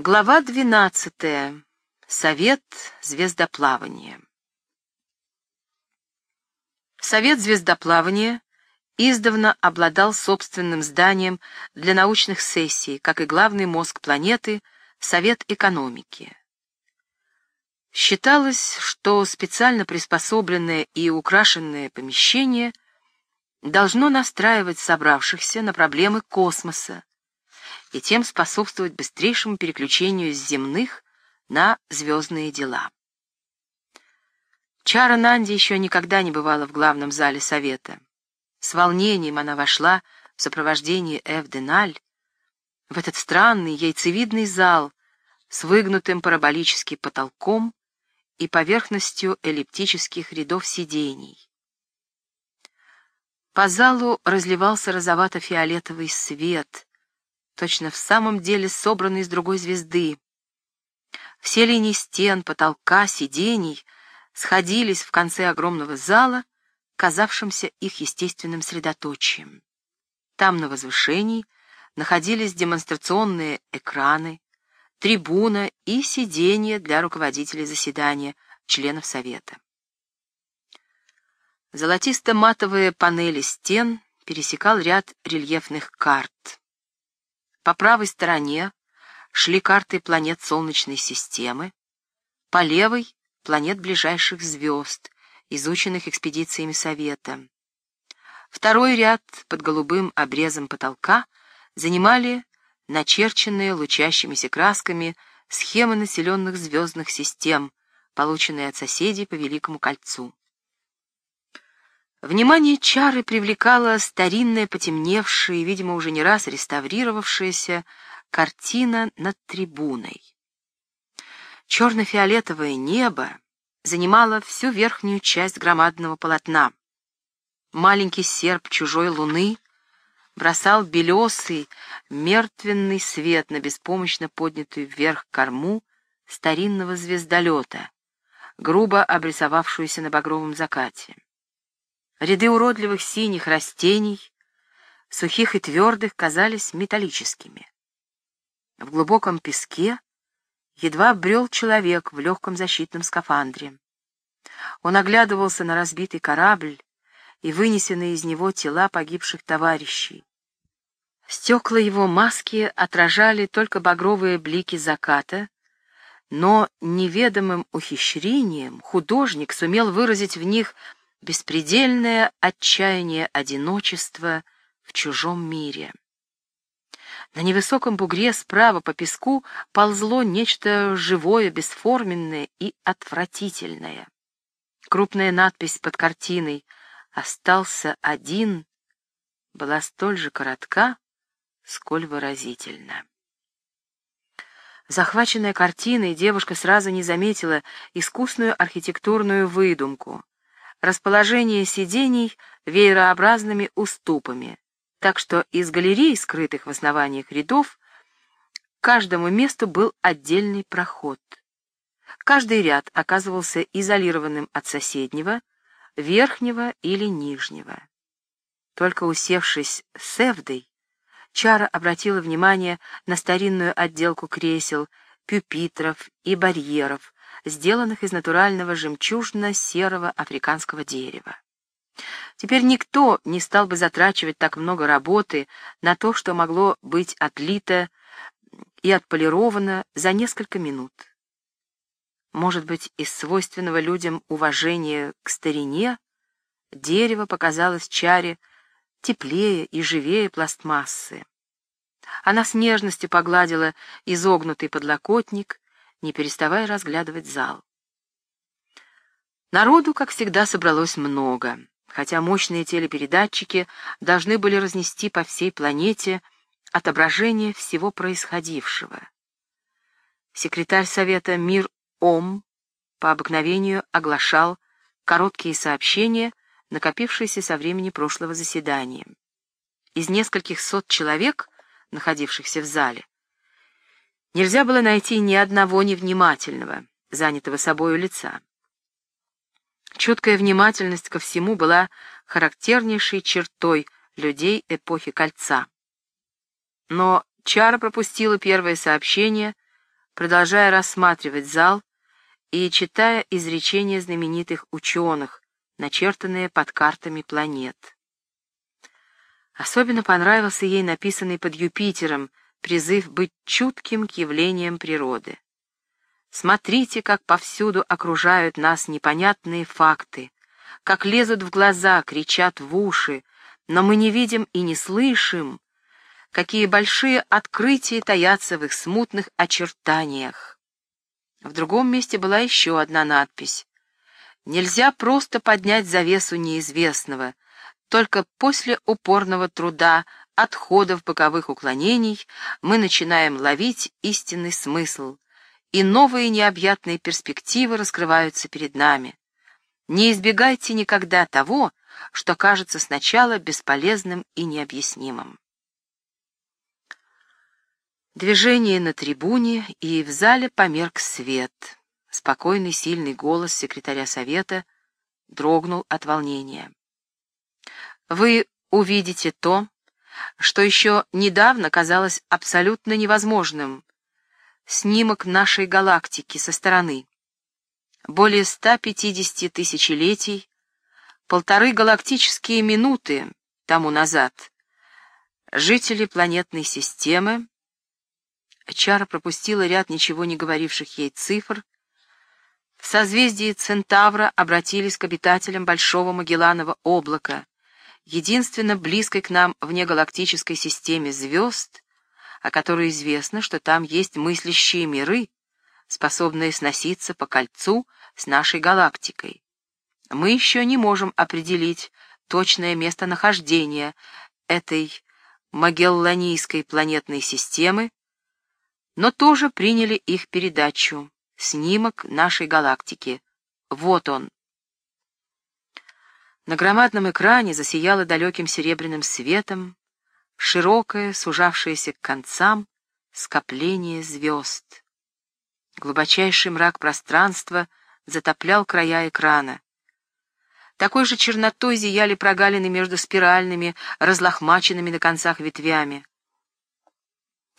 Глава двенадцатая. Совет звездоплавания. Совет звездоплавания издавна обладал собственным зданием для научных сессий, как и главный мозг планеты — Совет экономики. Считалось, что специально приспособленное и украшенное помещение должно настраивать собравшихся на проблемы космоса, и тем способствовать быстрейшему переключению с земных на звездные дела. Чара Нанди еще никогда не бывала в главном зале совета. С волнением она вошла в сопровождении Эв Деналь в этот странный яйцевидный зал с выгнутым параболическим потолком и поверхностью эллиптических рядов сидений. По залу разливался розовато-фиолетовый свет, точно в самом деле собранный из другой звезды. Все линии стен, потолка, сидений сходились в конце огромного зала, казавшимся их естественным средоточием. Там, на возвышении, находились демонстрационные экраны, трибуна и сиденья для руководителей заседания, членов Совета. Золотисто-матовые панели стен пересекал ряд рельефных карт. По правой стороне шли карты планет Солнечной системы, по левой — планет ближайших звезд, изученных экспедициями Совета. Второй ряд под голубым обрезом потолка занимали начерченные лучащимися красками схемы населенных звездных систем, полученные от соседей по Великому кольцу. Внимание Чары привлекала старинная, потемневшая и, видимо, уже не раз реставрировавшаяся картина над трибуной. Черно-фиолетовое небо занимало всю верхнюю часть громадного полотна. Маленький серп чужой луны бросал белесый, мертвенный свет на беспомощно поднятую вверх корму старинного звездолета, грубо обрисовавшуюся на багровом закате. Ряды уродливых синих растений, сухих и твердых, казались металлическими. В глубоком песке едва брел человек в легком защитном скафандре. Он оглядывался на разбитый корабль и вынесенные из него тела погибших товарищей. Стекла его маски отражали только багровые блики заката, но неведомым ухищрением художник сумел выразить в них беспредельное отчаяние одиночества в чужом мире. На невысоком бугре справа по песку ползло нечто живое, бесформенное и отвратительное. Крупная надпись под картиной «Остался один» была столь же коротка, сколь выразительна. Захваченная картиной, девушка сразу не заметила искусную архитектурную выдумку — расположение сидений веерообразными уступами, так что из галерей, скрытых в основаниях рядов, каждому месту был отдельный проход. Каждый ряд оказывался изолированным от соседнего, верхнего или нижнего. Только усевшись с Эвдой, Чара обратила внимание на старинную отделку кресел, пюпитров и барьеров, сделанных из натурального жемчужно-серого африканского дерева. Теперь никто не стал бы затрачивать так много работы на то, что могло быть отлито и отполировано за несколько минут. Может быть, из свойственного людям уважения к старине дерево показалось Чаре теплее и живее пластмассы. Она с нежностью погладила изогнутый подлокотник, не переставая разглядывать зал. Народу, как всегда, собралось много, хотя мощные телепередатчики должны были разнести по всей планете отображение всего происходившего. Секретарь Совета Мир Ом по обыкновению оглашал короткие сообщения, накопившиеся со времени прошлого заседания. Из нескольких сот человек, находившихся в зале, Нельзя было найти ни одного невнимательного, занятого собою лица. Чуткая внимательность ко всему была характернейшей чертой людей эпохи Кольца. Но Чара пропустила первое сообщение, продолжая рассматривать зал и читая изречения знаменитых ученых, начертанные под картами планет. Особенно понравился ей написанный под Юпитером призыв быть чутким к явлениям природы. Смотрите, как повсюду окружают нас непонятные факты, как лезут в глаза, кричат в уши, но мы не видим и не слышим, какие большие открытия таятся в их смутных очертаниях. В другом месте была еще одна надпись. Нельзя просто поднять завесу неизвестного, только после упорного труда, отходов боковых уклонений мы начинаем ловить истинный смысл, и новые необъятные перспективы раскрываются перед нами. Не избегайте никогда того, что кажется сначала бесполезным и необъяснимым. Движение на трибуне, и в зале померк свет. Спокойный, сильный голос секретаря совета дрогнул от волнения. Вы увидите то, что еще недавно казалось абсолютно невозможным. Снимок нашей галактики со стороны. Более 150 тысячелетий, полторы галактические минуты тому назад. Жители планетной системы Чара пропустила ряд ничего не говоривших ей цифр. В созвездии Центавра обратились к обитателям Большого Магелланова облака, единственно близкой к нам внегалактической системе звезд, о которой известно, что там есть мыслящие миры, способные сноситься по кольцу с нашей галактикой. Мы еще не можем определить точное местонахождение этой Магелланийской планетной системы, но тоже приняли их передачу. Снимок нашей галактики. Вот он. На громадном экране засияло далеким серебряным светом широкое, сужавшееся к концам, скопление звезд. Глубочайший мрак пространства затоплял края экрана. Такой же чернотой зияли прогалины между спиральными, разлохмаченными на концах ветвями.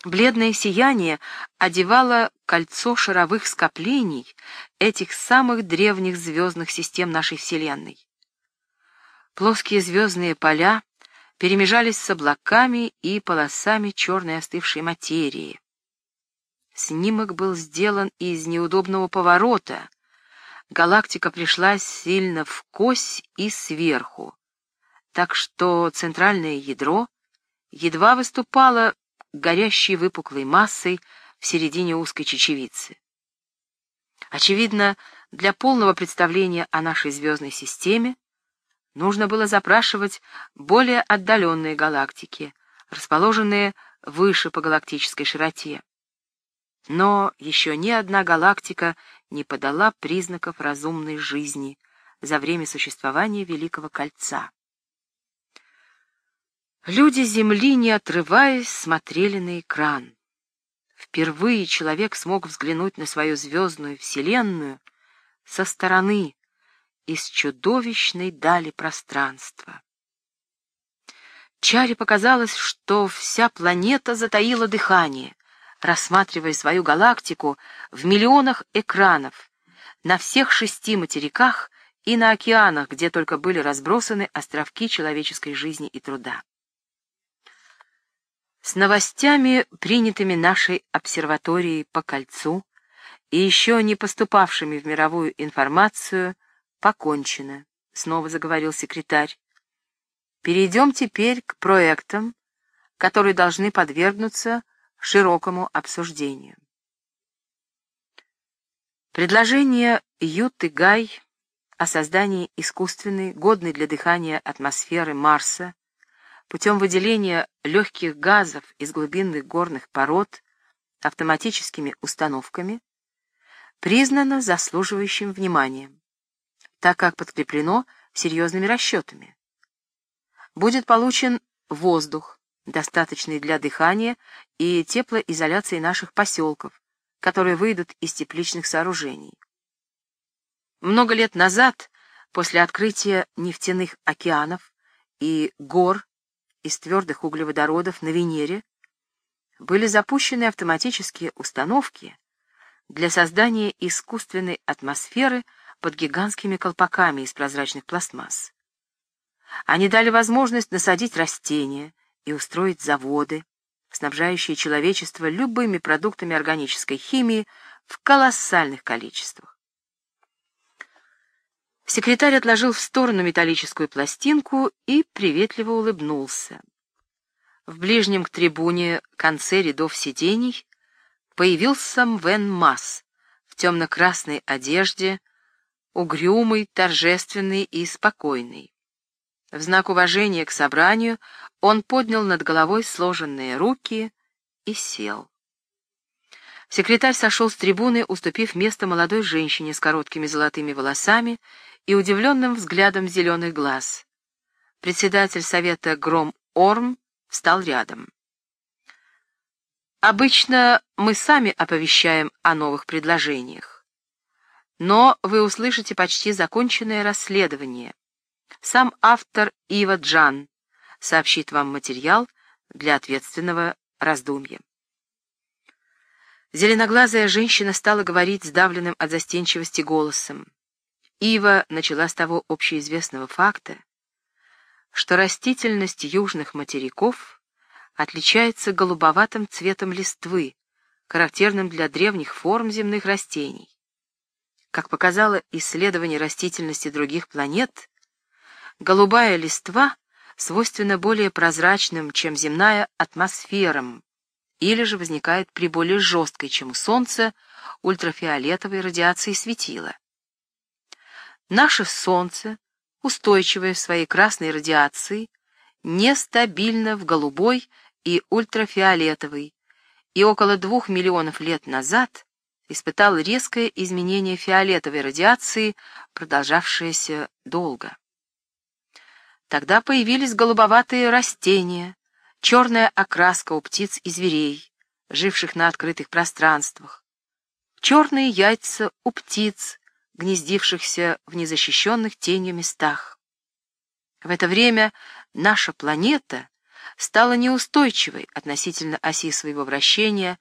Бледное сияние одевало кольцо шаровых скоплений этих самых древних звездных систем нашей Вселенной. Плоские звездные поля перемежались с облаками и полосами черной остывшей материи. Снимок был сделан из неудобного поворота. Галактика пришлась сильно в кось и сверху, так что центральное ядро едва выступало горящей выпуклой массой в середине узкой чечевицы. Очевидно, для полного представления о нашей звездной системе нужно было запрашивать более отдаленные галактики, расположенные выше по галактической широте. Но еще ни одна галактика не подала признаков разумной жизни за время существования Великого Кольца. Люди Земли, не отрываясь, смотрели на экран. Впервые человек смог взглянуть на свою звездную вселенную со стороны, из чудовищной дали пространства. Чаре показалось, что вся планета затаила дыхание, рассматривая свою галактику в миллионах экранов, на всех шести материках и на океанах, где только были разбросаны островки человеческой жизни и труда. С новостями, принятыми нашей обсерваторией по кольцу, и еще не поступавшими в мировую информацию, покончено, — снова заговорил секретарь. Перейдем теперь к проектам, которые должны подвергнуться широкому обсуждению. Предложение Юты Гай о создании искусственной, годной для дыхания атмосферы Марса путем выделения легких газов из глубинных горных пород автоматическими установками признано заслуживающим внимания, так как подкреплено серьезными расчетами. Будет получен воздух, достаточный для дыхания и теплоизоляции наших поселков, которые выйдут из тепличных сооружений. Много лет назад, после открытия нефтяных океанов и гор из твердых углеводородов на Венере были запущены автоматические установки, для создания искусственной атмосферы под гигантскими колпаками из прозрачных пластмасс. Они дали возможность насадить растения и устроить заводы, снабжающие человечество любыми продуктами органической химии в колоссальных количествах. Секретарь отложил в сторону металлическую пластинку и приветливо улыбнулся. В ближнем к трибуне конце рядов сидений появился Мвен Масс в темно-красной одежде, угрюмый, торжественный и спокойный. В знак уважения к собранию он поднял над головой сложенные руки и сел. Секретарь сошел с трибуны, уступив место молодой женщине с короткими золотыми волосами и удивленным взглядом зеленых глаз. Председатель совета Гром Орм встал рядом. Обычно мы сами оповещаем о новых предложениях. Но вы услышите почти законченное расследование. Сам автор Ива Джан сообщит вам материал для ответственного раздумья. Зеленоглазая женщина стала говорить сдавленным от застенчивости голосом. Ива начала с того общеизвестного факта, что растительность южных материков отличается голубоватым цветом листвы, характерным для древних форм земных растений. Как показало исследование растительности других планет, голубая листва свойственна более прозрачным, чем земная, атмосферам, или же возникает при более жесткой, чем у Солнца, ультрафиолетовой радиации светила. Наше Солнце, устойчивое в своей красной радиации, нестабильно в голубой и ультрафиолетовой, и около двух миллионов лет назад испытал резкое изменение фиолетовой радиации, продолжавшееся долго. Тогда появились голубоватые растения, черная окраска у птиц и зверей, живших на открытых пространствах, черные яйца у птиц, гнездившихся в незащищенных тенью местах. В это время наша планета стала неустойчивой относительно оси своего вращения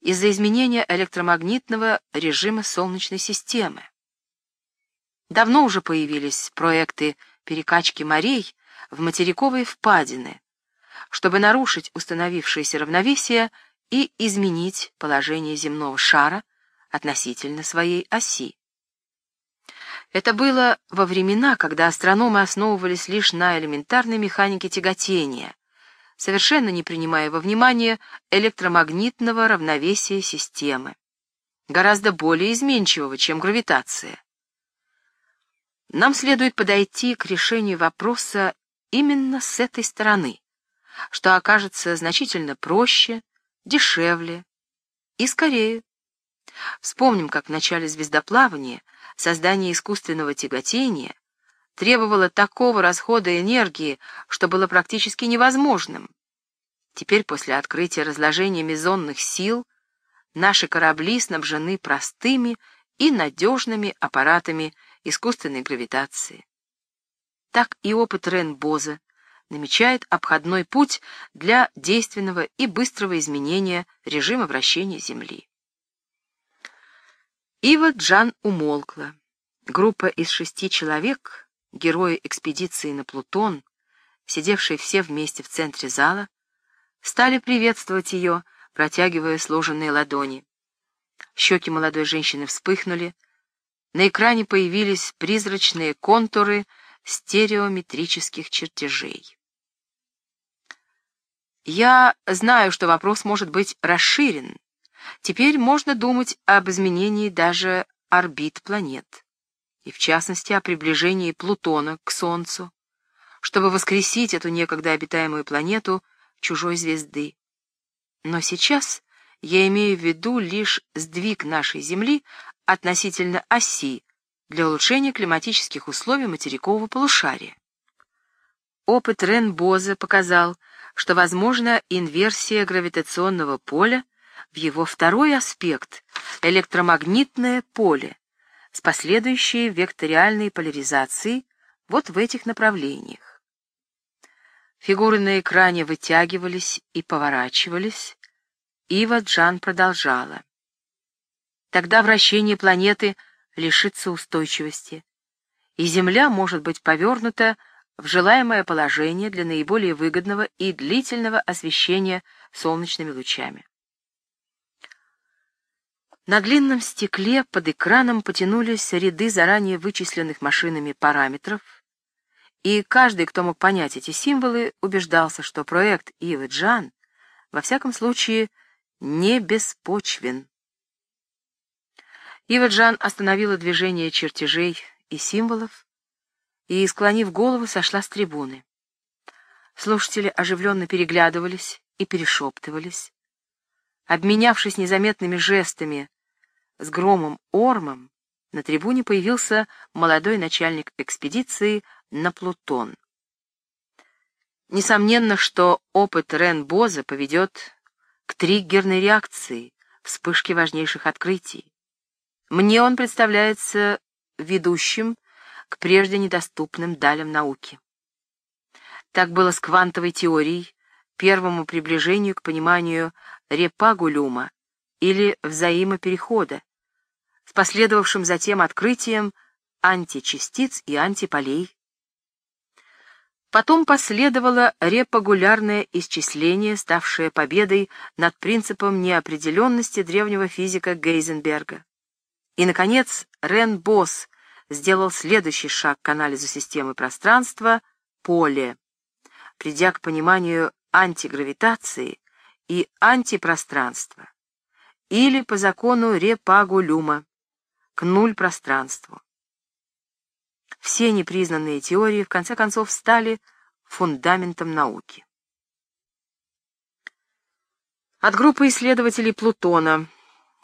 из-за изменения электромагнитного режима Солнечной системы. Давно уже появились проекты перекачки морей в материковые впадины, чтобы нарушить установившееся равновесие и изменить положение земного шара относительно своей оси. Это было во времена, когда астрономы основывались лишь на элементарной механике тяготения, совершенно не принимая во внимание электромагнитного равновесия системы, гораздо более изменчивого, чем гравитация. Нам следует подойти к решению вопроса именно с этой стороны, что окажется значительно проще, дешевле и скорее. Вспомним, как в начале звездоплавания создание искусственного тяготения требовало такого расхода энергии, что было практически невозможным. Теперь, после открытия разложения мезонных сил, наши корабли снабжены простыми и надежными аппаратами искусственной гравитации. Так и опыт Рен-Боза намечает обходной путь для действенного и быстрого изменения режима вращения Земли. Ива Джан умолкла. Группа из шести человек, герои экспедиции на Плутон, сидевшие все вместе в центре зала, стали приветствовать ее, протягивая сложенные ладони. Щеки молодой женщины вспыхнули, на экране появились призрачные контуры стереометрических чертежей. Я знаю, что вопрос может быть расширен, Теперь можно думать об изменении даже орбит планет, и в частности о приближении Плутона к Солнцу, чтобы воскресить эту некогда обитаемую планету чужой звезды. Но сейчас я имею в виду лишь сдвиг нашей Земли относительно оси для улучшения климатических условий материкового полушария. Опыт Рен-Боза показал, что возможна инверсия гравитационного поля в его второй аспект — электромагнитное поле с последующей векториальной поляризацией вот в этих направлениях. Фигуры на экране вытягивались и поворачивались, Ива Джан продолжала. Тогда вращение планеты лишится устойчивости, и Земля может быть повернута в желаемое положение для наиболее выгодного и длительного освещения солнечными лучами. На длинном стекле под экраном потянулись ряды заранее вычисленных машинами параметров, и каждый, кто мог понять эти символы, убеждался, что проект Ивы Джан, во всяком случае, не беспочвен. Ива Джан остановила движение чертежей и символов и, склонив голову, сошла с трибуны. Слушатели оживленно переглядывались и перешептывались. Обменявшись незаметными жестами с Громом Ормом, на трибуне появился молодой начальник экспедиции на Плутон. Несомненно, что опыт Рен-Боза поведет к триггерной реакции, вспышке важнейших открытий. Мне он представляется ведущим к прежде недоступным далям науки. Так было с квантовой теорией, первому приближению к пониманию репагулюма или взаимоперехода, с последовавшим затем открытием античастиц и антиполей. Потом последовало репагулярное исчисление, ставшее победой над принципом неопределенности древнего физика Гейзенберга. И, наконец, Рен Босс сделал следующий шаг к анализу системы пространства — поле, придя к пониманию антигравитации и антипространства, или по закону Репагулюма, к нуль-пространству. Все непризнанные теории в конце концов стали фундаментом науки. От группы исследователей Плутона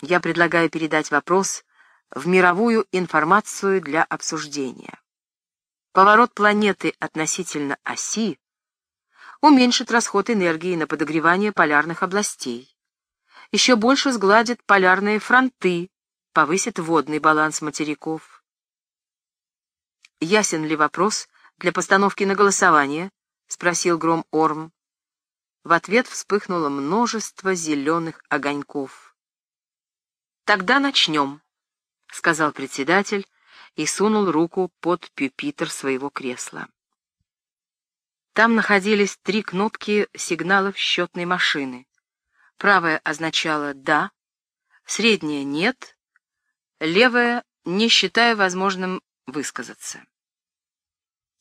я предлагаю передать вопрос в мировую информацию для обсуждения. Поворот планеты относительно оси уменьшит расход энергии на подогревание полярных областей, еще больше сгладит полярные фронты, повысит водный баланс материков. «Ясен ли вопрос для постановки на голосование?» — спросил Гром Орм. В ответ вспыхнуло множество зеленых огоньков. «Тогда начнем», — сказал председатель и сунул руку под пюпитр своего кресла. Там находились три кнопки сигналов счетной машины. Правая означала «да», средняя «нет», левая «не считая возможным высказаться».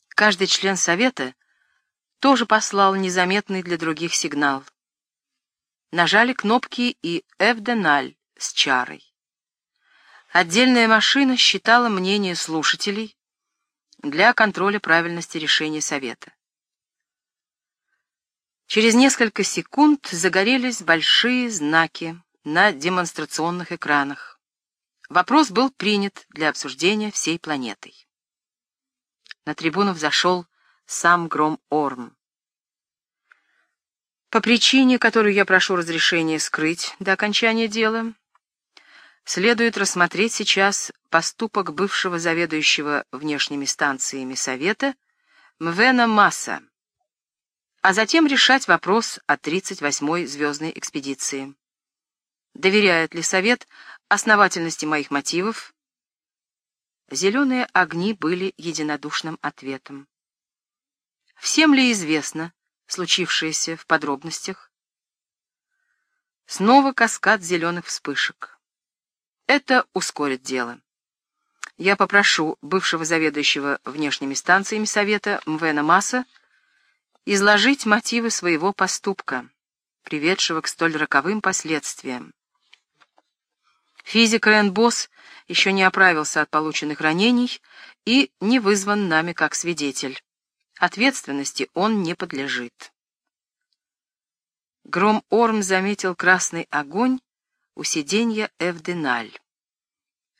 Каждый член совета тоже послал незаметный для других сигнал. Нажали кнопки и «Эвденаль» с чарой. Отдельная машина считала мнение слушателей для контроля правильности решения совета. Через несколько секунд загорелись большие знаки на демонстрационных экранах. Вопрос был принят для обсуждения всей планетой. На трибуну взошел сам Гром Орм. По причине, которую я прошу разрешения скрыть до окончания дела, следует рассмотреть сейчас поступок бывшего заведующего внешними станциями Совета Мвена Масса, а затем решать вопрос о 38-й звездной экспедиции. Доверяет ли Совет основательности моих мотивов? Зеленые огни были единодушным ответом. Всем ли известно случившееся в подробностях? Снова каскад зеленых вспышек. Это ускорит дело. Я попрошу бывшего заведующего внешними станциями Совета Мвена Масса изложить мотивы своего поступка, приведшего к столь роковым последствиям. Физик Рен Босс еще не оправился от полученных ранений и не вызван нами как свидетель. Ответственности он не подлежит. Гром Орм заметил красный огонь у сиденья Эвденаль.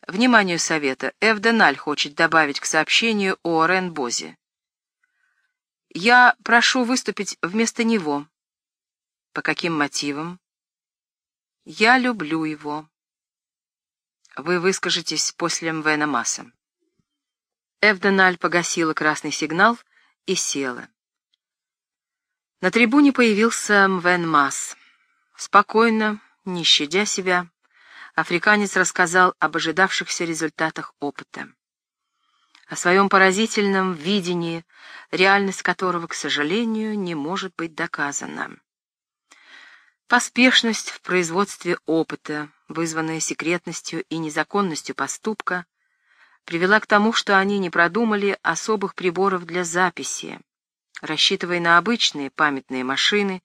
Вниманию совета, Эвденаль хочет добавить к сообщению о Ренбозе. Я прошу выступить вместо него. По каким мотивам? Я люблю его. Вы выскажетесь после Мвена Масса. Эвденаль погасила красный сигнал и села. На трибуне появился Мвен Масс. Спокойно, не щадя себя, африканец рассказал об ожидавшихся результатах опыта. О своем поразительном видении, реальность которого, к сожалению, не может быть доказана. Поспешность в производстве опыта, вызванная секретностью и незаконностью поступка, привела к тому, что они не продумали особых приборов для записи, рассчитывая на обычные памятные машины,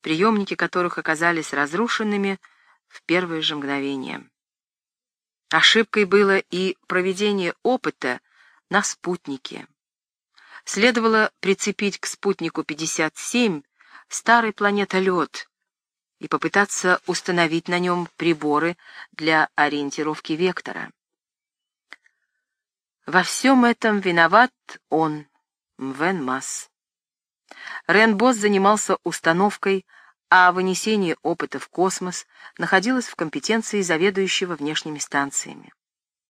приемники которых оказались разрушенными в первое же мгновение. Ошибкой было и проведение опыта на спутнике. Следовало прицепить к спутнику 57 старый планетолет и попытаться установить на нем приборы для ориентировки вектора. Во всем этом виноват он, Мвен Масс. Рен занимался установкой, а вынесение опыта в космос находилось в компетенции заведующего внешними станциями.